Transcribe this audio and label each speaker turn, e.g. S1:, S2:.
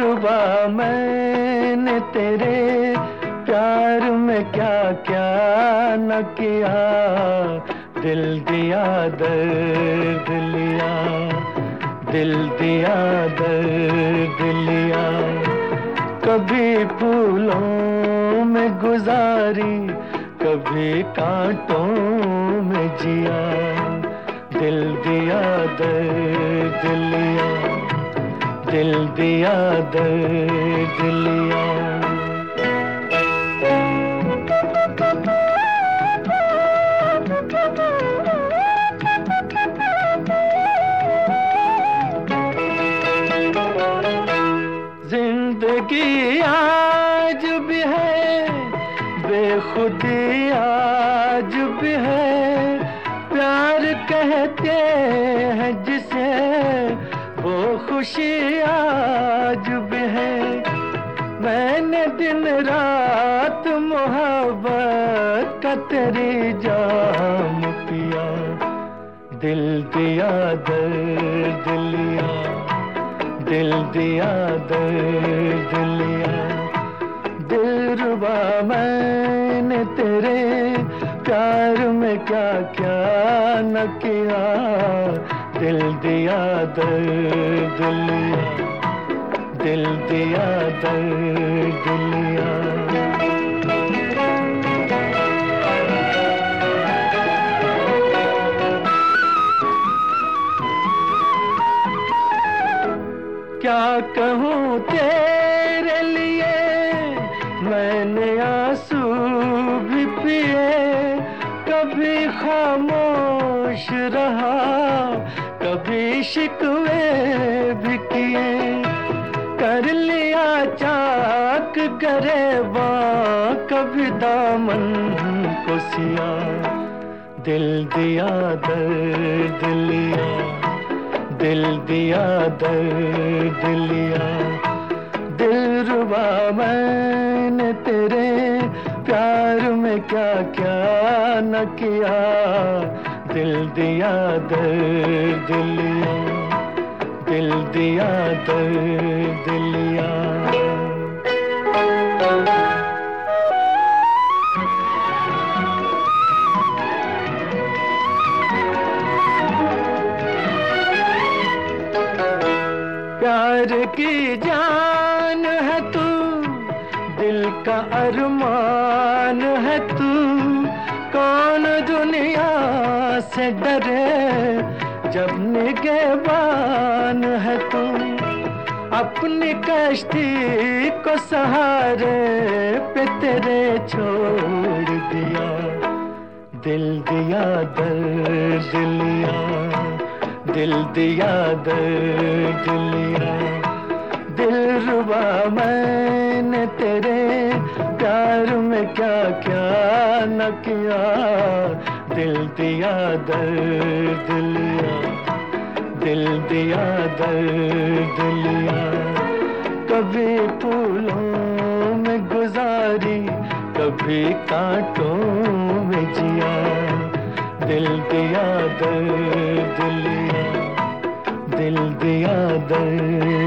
S1: दिलरुबा मैंने तेरे प्यार में क्या क्या न किया? दिल दिया दर्द लिया, दिल दिया दर्द लिया। कभी फूलों में गुजारी, कभी कांटों में जिया। दिल दिया दर्द लिया। दिल दिया दर्द लिया। ज़िंदगी आज भी है, बेखुदी आज भी है। प्यार कहते हैं जिसे, वो खुशी मैंने दिन रात मोहब्बत का तेरी जाम पिया। दिल दिया दर्द लिया, दिल दिया दर्द लिया। दिल रुबा मैंने तेरे प्यार में क्या क्या न किया, दिल दिया दर्द लिया। दिल दिया दर्द लिया क्या कहूँ तेरे लिए? मैंने आँसू भी पिए, कभी खामोश रहा, कभी शिकवे भी किए। चाक करे कभी दामन को सिया। दिल दिया दर्द लिया, दिल दिया दर्द लिया। दिल रुबा मैंने तेरे प्यार में क्या क्या न किया। दिल दिया दर्द लिया, दिल दिया दर्द प्यार की जान है तू, दिल का अरमान है तू। कौन दुनिया से डरे जब निगेबान है तू? अपनी कश्ती को सहारे पे तेरे छोड़ दिया, दिल दिया दर्द लिया, दिल दिया दर्द क्या क्या न किया? दिल दिया दर्द लिया। दिल दिया दर्द लिया। कभी फूलों में गुजारी, कभी कांटों में जिया। दिल दिया दर्द लिया। दिल दिया दर्द